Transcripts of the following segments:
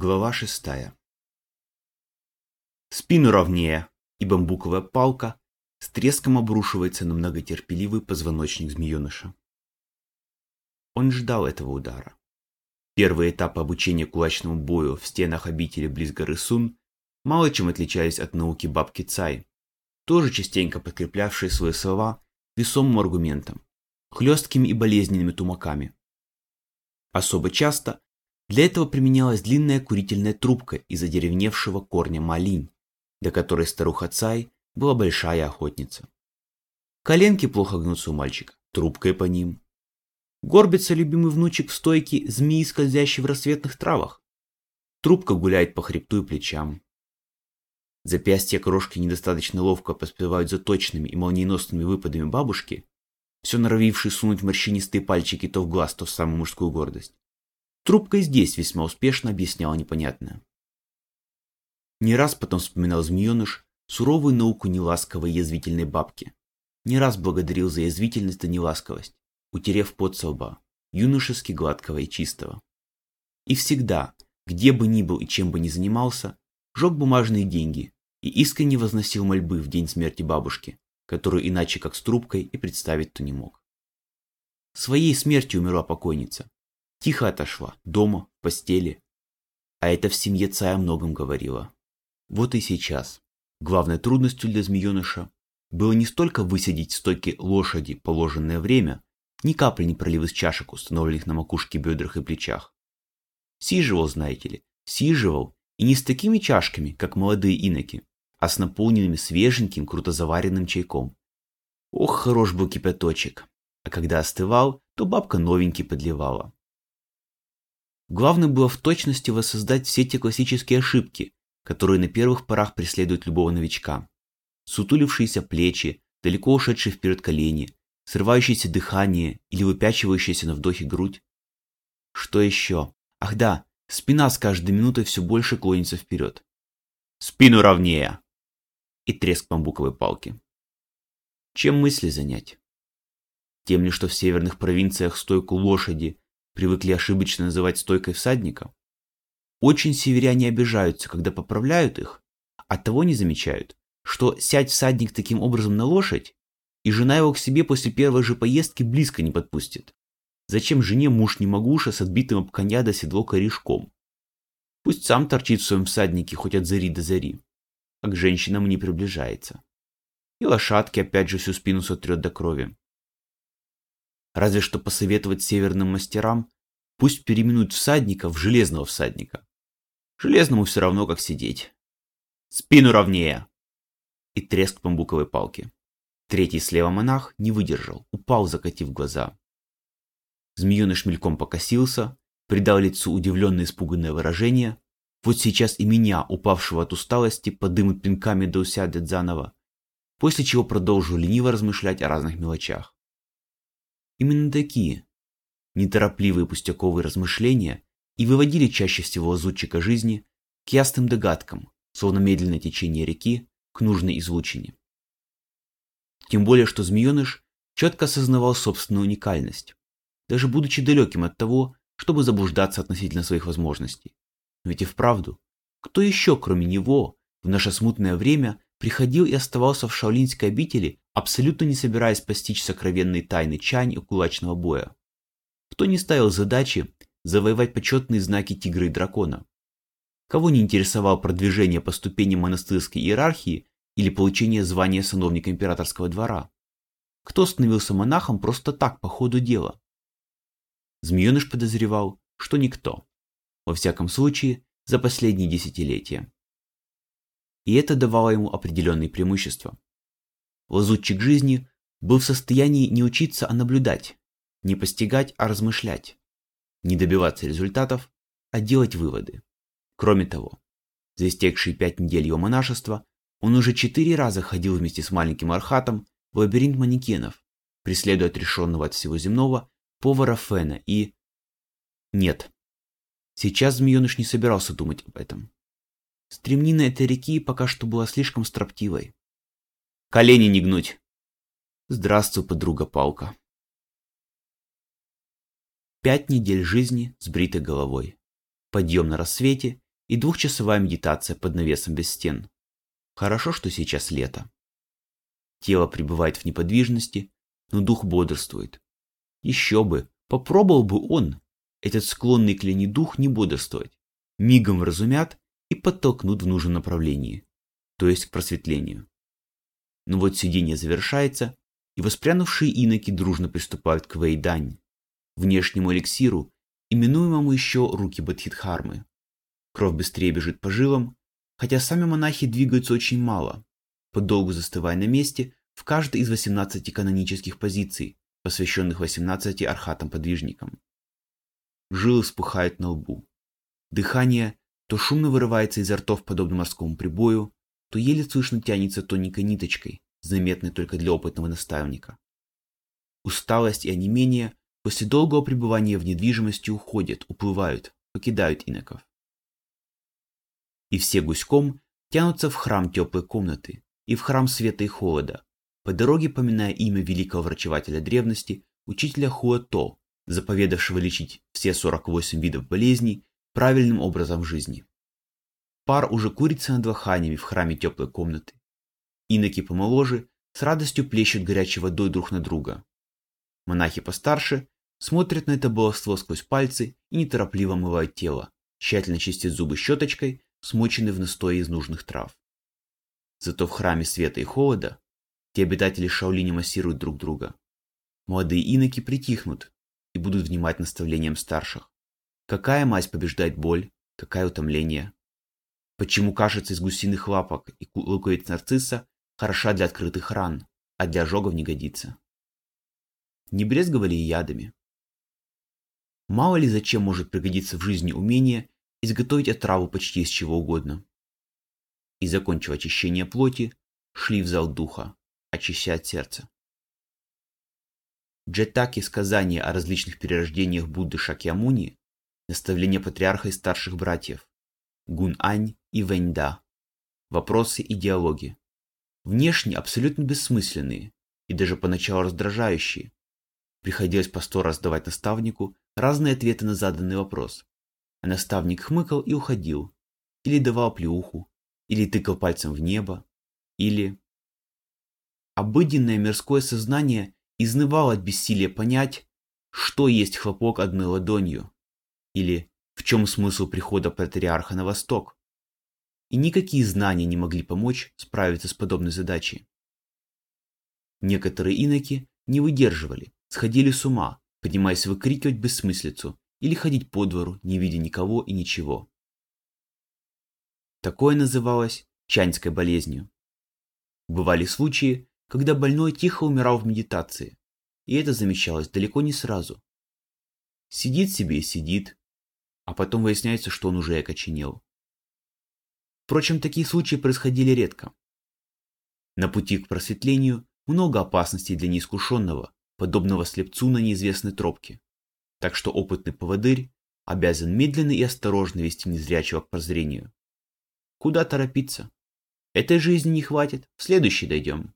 Глава шестая. Спину ровнее, и бамбуковая палка с треском обрушивается на многотерпеливый позвоночник змееныша. Он ждал этого удара. Первые этапы обучения кулачному бою в стенах обители близ горы Сун мало чем отличались от науки бабки Цай, тоже частенько подкреплявшие свои слова весомым аргументом, хлесткими и болезненными тумаками. Особо часто для этого применялась длинная курительная трубка из одеревневшего корня малинь, до которой старуха Цай была большая охотница. Коленки плохо гнутся у мальчика, трубкой по ним. Горбится любимый внучек в стойке змеи, скользящей в рассветных травах. Трубка гуляет по хребту и плечам. Запястья крошки недостаточно ловко поспевают за точными и молниеносными выпадами бабушки, все норовившей сунуть морщинистые пальчики то в глаз, то в самую мужскую гордость. Трубка и здесь весьма успешно объясняла непонятное. Не раз потом вспоминал змееныш суровую науку неласковой язвительной бабки. Не раз благодарил за язвительность да неласковость, утерев пот со лба, юношески гладкого и чистого. И всегда, где бы ни был и чем бы ни занимался, жег бумажные деньги и искренне возносил мольбы в день смерти бабушки, которую иначе как с трубкой и представить-то не мог. Своей смертью умерла покойница, Тихо отошла, дома, в постели. А это в семье Цая о многом говорило. Вот и сейчас. Главной трудностью для змееныша было не столько высадить в стойке лошади положенное время, ни капли не пролив из чашек, установленных на макушке, бедрах и плечах. Сиживал, знаете ли, сиживал, и не с такими чашками, как молодые иноки, а с наполненными свеженьким, круто заваренным чайком. Ох, хорош был кипяточек. А когда остывал, то бабка новенький подливала. Главное было в точности воссоздать все те классические ошибки, которые на первых порах преследуют любого новичка. Сутулившиеся плечи, далеко ушедшие вперед колени, срывающееся дыхание или выпячивающаяся на вдохе грудь. Что еще? Ах да, спина с каждой минутой все больше клонится вперед. Спину ровнее! И треск бамбуковой палки. Чем мысли занять? Тем ли, что в северных провинциях стойку лошади привыкли ошибочно называть стойкой всадника. Очень северяне обижаются, когда поправляют их, а того не замечают, что сядь всадник таким образом на лошадь, и жена его к себе после первой же поездки близко не подпустит. Зачем жене муж не могуша с отбитым об коня до седло корешком? Пусть сам торчит в своем всаднике хоть от зари до зари, а к женщинам не приближается. И лошадки опять же всю спину сотрет до крови. Разве что посоветовать северным мастерам, пусть переименуют всадника в железного всадника. Железному все равно, как сидеть. Спину ровнее! И треск бамбуковой палки. Третий слева монах не выдержал, упал, закатив глаза. Змееныш мельком покосился, придал лицу удивленное испуганное выражение. Вот сейчас и меня, упавшего от усталости, подымут пинками да усядет заново. После чего продолжу лениво размышлять о разных мелочах. Именно такие, неторопливые пустяковые размышления и выводили чаще всего лазутчика жизни к ясным догадкам, словно медленное течение реки к нужной излучине. Тем более, что змееныш четко осознавал собственную уникальность, даже будучи далеким от того, чтобы заблуждаться относительно своих возможностей. Но ведь и вправду, кто еще, кроме него, в наше смутное время приходил и оставался в шаолинской обители абсолютно не собираясь постичь сокровенные тайны чань и кулачного боя. Кто не ставил задачи завоевать почетные знаки тигра и дракона? Кого не интересовало продвижение по ступеням монастырской иерархии или получение звания сановника императорского двора? Кто становился монахом просто так, по ходу дела? Змееныш подозревал, что никто. Во всяком случае, за последние десятилетия. И это давало ему определенные преимущества. Лазутчик жизни был в состоянии не учиться, а наблюдать, не постигать, а размышлять, не добиваться результатов, а делать выводы. Кроме того, за истекшие пять недель его монашества он уже четыре раза ходил вместе с маленьким архатом в лабиринт манекенов, преследуя отрешенного от всего земного повара Фена и... Нет. Сейчас змееныш не собирался думать об этом. Стремнина этой реки пока что была слишком строптивой. Колени не гнуть. Здравствуй, подруга Палка. Пять недель жизни с бритой головой. Подъем на рассвете и двухчасовая медитация под навесом без стен. Хорошо, что сейчас лето. Тело пребывает в неподвижности, но дух бодрствует. Еще бы, попробовал бы он, этот склонный к лени дух, не бодрствовать. Мигом разумят и подтолкнут в нужном направлении, то есть к просветлению. Но вот сидение завершается, и воспрянувшие иноки дружно приступают к Вейдань, внешнему эликсиру, именуемому еще руки Бадхидхармы. Кровь быстрее бежит по жилам, хотя сами монахи двигаются очень мало, подолгу застывая на месте в каждой из 18 канонических позиций, посвященных 18 архатам-подвижникам. Жилы вспухают на лбу. Дыхание то шумно вырывается изо ртов, подобно морскому прибою, то еле слышно тянется тоненькой ниточкой, заметной только для опытного наставника. Усталость и онемение после долгого пребывания в недвижимости уходят, уплывают, покидают иноков. И все гуськом тянутся в храм теплой комнаты и в храм света и холода, по дороге поминая имя великого врачевателя древности, учителя Хуато, заповедавшего лечить все 48 видов болезней правильным образом жизни. Пар уже курится над ваханями в храме теплой комнаты. Иноки помоложе с радостью плещут горячей водой друг на друга. Монахи постарше смотрят на это баловство сквозь пальцы и неторопливо мывают тело, тщательно чистят зубы щеточкой, смоченной в настое из нужных трав. Зато в храме света и холода те обитатели Шаолиня массируют друг друга. Молодые иноки притихнут и будут внимать наставлениям старших. Какая мазь побеждает боль, какая утомление. Почему кашица из гусиных лапок и луковиц нарцисса хороша для открытых ран, а для ожогов не годится. Не брезговали и ядами. Мало ли зачем может пригодиться в жизни умение изготовить отраву почти из чего угодно. И закончив очищение плоти, шли в зал духа, очищать сердце. Джетаки сказания о различных перерождениях Будды Шакьямуни, наставления патриарха и старших братьев, Гун-Ань и Вэньда, вопросы и диалоги. Внешне абсолютно бессмысленные и даже поначалу раздражающие. Приходилось по сто раз давать наставнику разные ответы на заданный вопрос. А наставник хмыкал и уходил. Или давал плюху, или тыкал пальцем в небо, или... Обыденное мирское сознание изнывало от бессилия понять, что есть хлопок одной ладонью, или в чем смысл прихода патриарха на восток. И никакие знания не могли помочь справиться с подобной задачей. Некоторые иноки не выдерживали, сходили с ума, поднимаясь выкрикивать бессмыслицу или ходить по двору, не видя никого и ничего. Такое называлось чаньской болезнью. Бывали случаи, когда больной тихо умирал в медитации, и это замечалось далеко не сразу. Сидит себе и сидит, а потом выясняется, что он уже окоченел. Впрочем, такие случаи происходили редко. На пути к просветлению много опасностей для неискушенного, подобного слепцу на неизвестной тропке. Так что опытный поводырь обязан медленно и осторожно вести незрячего к прозрению. Куда торопиться? Этой жизни не хватит, в следующий дойдем.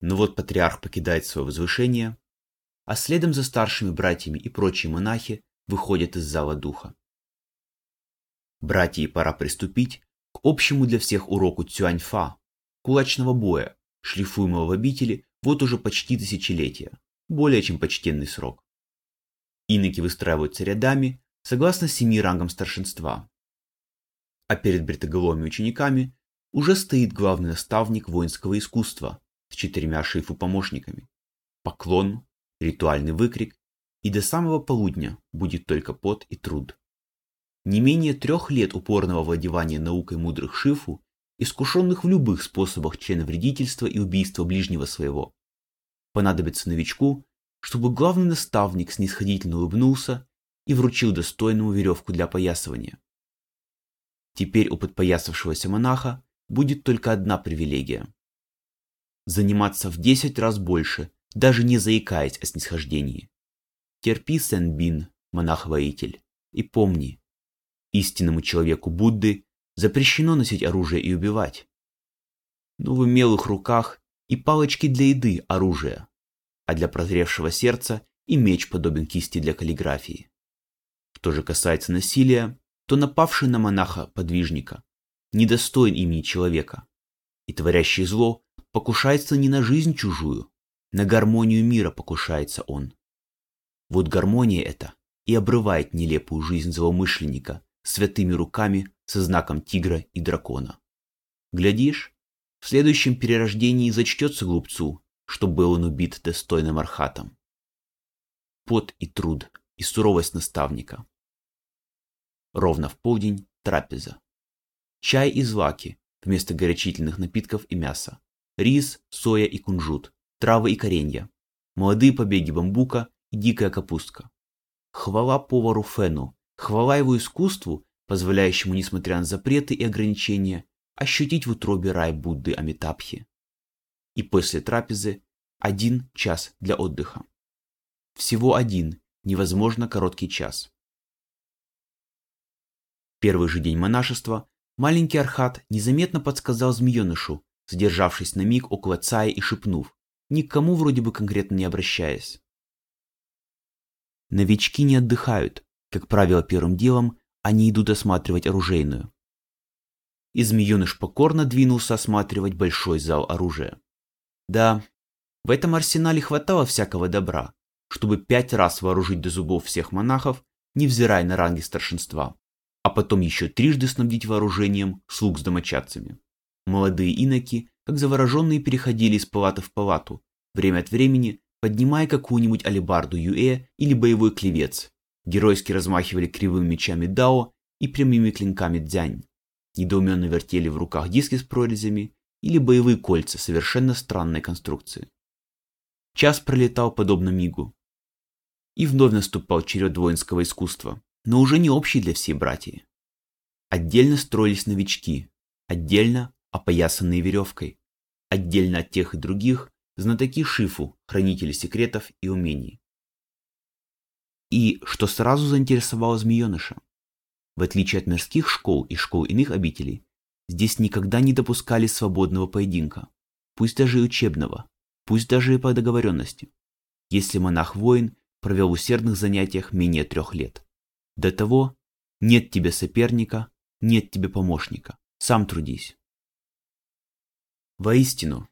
Но вот патриарх покидает свое возвышение, а следом за старшими братьями и прочие монахи выходят из зала духа. Братья, пора приступить к общему для всех уроку Цюаньфа, кулачного боя, шлифуемого в обители вот уже почти тысячелетия, более чем почтенный срок. Иноки выстраиваются рядами, согласно семи рангам старшинства. А перед бритоголовыми учениками уже стоит главный наставник воинского искусства с четырьмя шифу-помощниками. Поклон, ритуальный выкрик, и до самого полудня будет только пот и труд. Не менее трех лет упорного владевания наукой мудрых шифу искушенных в любых способах членовредительства и убийства ближнего своего. Понадобится новичку, чтобы главный наставник снисходительно улыбнулся и вручил достойному веревку для опоясывания. Теперь у подпоясавшегося монаха будет только одна привилегия. Заниматься в десять раз больше, даже не заикаясь о снисхождении. Терпи, Сен-Бин, монах-воитель, и помни, истинному человеку Будды запрещено носить оружие и убивать. Но в умелых руках и палочки для еды оружие, а для прозревшего сердца и меч подобен кисти для каллиграфии. Что же касается насилия, то напавший на монаха-подвижника недостоин имени человека, и творящий зло покушается не на жизнь чужую, на гармонию мира покушается он. Вот гармония эта и обрывает нелепую жизнь злоумышленника святыми руками со знаком тигра и дракона. Глядишь, в следующем перерождении зачтется глупцу, что был он убит достойным архатом. Пот и труд, и суровость наставника. Ровно в полдень трапеза. Чай и злаки вместо горячительных напитков и мяса. Рис, соя и кунжут, травы и коренья. Молодые побеги бамбука и дикая капустка. Хвала повару Фену, хвала его искусству, позволяющему, несмотря на запреты и ограничения, ощутить в утробе рай Будды Амитабхи. И после трапезы один час для отдыха. Всего один, невозможно короткий час. Первый же день монашества маленький Архат незаметно подсказал змеенышу, задержавшись на миг около Цая и шепнув, никому вроде бы конкретно не обращаясь. Новички не отдыхают, как правило, первым делом они идут осматривать оружейную и змееныш покорно двинулся осматривать большой зал оружия. Да, в этом арсенале хватало всякого добра, чтобы пять раз вооружить до зубов всех монахов, невзирая на ранги старшинства, а потом еще трижды снабдить вооружением слуг с домочадцами. Молодые иноки, как завороженные, переходили из палаты в палату, время от времени поднимая какую-нибудь алебарду Юэ или боевой клевец, геройски размахивали кривыми мечами Дао и прямыми клинками Дзянь недоуменно вертели в руках диски с прорезями или боевые кольца совершенно странной конструкции. Час пролетал подобно мигу. И вновь наступал черед воинского искусства, но уже не общий для всей братьи. Отдельно строились новички, отдельно опоясанные веревкой, отдельно от тех и других знатоки Шифу, хранители секретов и умений. И что сразу заинтересовало змееныша, в отличие от мирских школ и школ иных обителей, здесь никогда не допускали свободного поединка, пусть даже и учебного, пусть даже и по договоренности, если монах-воин провел в усердных занятиях менее трех лет. До того нет тебе соперника, нет тебе помощника, сам трудись. Воистину,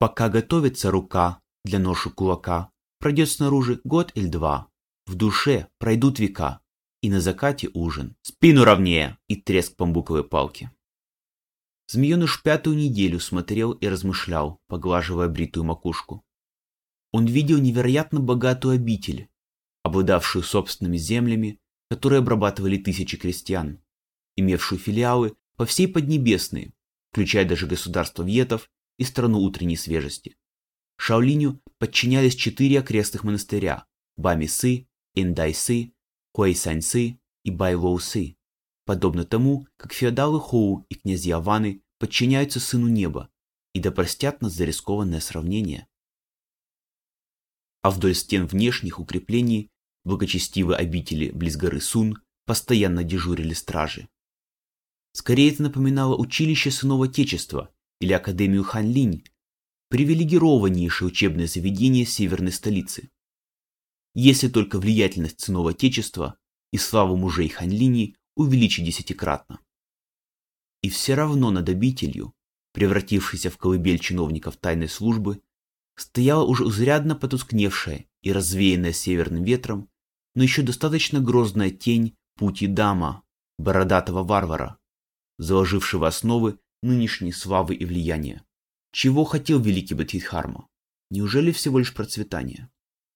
пока готовится рука для ноши кулака, пройдет снаружи год или два, в душе пройдут века, и на закате ужин. Спину ровнее и треск бамбуковой палки. Змееныш пятую неделю смотрел и размышлял, поглаживая бритую макушку. Он видел невероятно богатую обитель, обладавшую собственными землями, которые обрабатывали тысячи крестьян, имевшую филиалы по всей Поднебесной, включая даже государство Вьетов и страну утренней свежести. Шаолиню подчинялись четыре окрестных монастыря – Бами-Сы, Индай-Сы, Хуэйсаньсы и Байлоусы, подобно тому, как феодалы Хоу и князья Ваны подчиняются сыну неба, и да простят нас за рискованное сравнение. А вдоль стен внешних укреплений благочестивые обители близ горы Сун постоянно дежурили стражи. Скорее это напоминало училище сынов Отечества или Академию Ханлинь, привилегированнейшее учебное заведение северной столицы если только влиятельность сынов Отечества и славу мужей Ханлини увеличить десятикратно. И все равно над обителью, превратившейся в колыбель чиновников тайной службы, стояла уже изрядно потускневшая и развеянная северным ветром, но еще достаточно грозная тень пути дама, бородатого варвара, заложившего основы нынешней славы и влияния. Чего хотел великий Бадхидхарма? Неужели всего лишь процветания?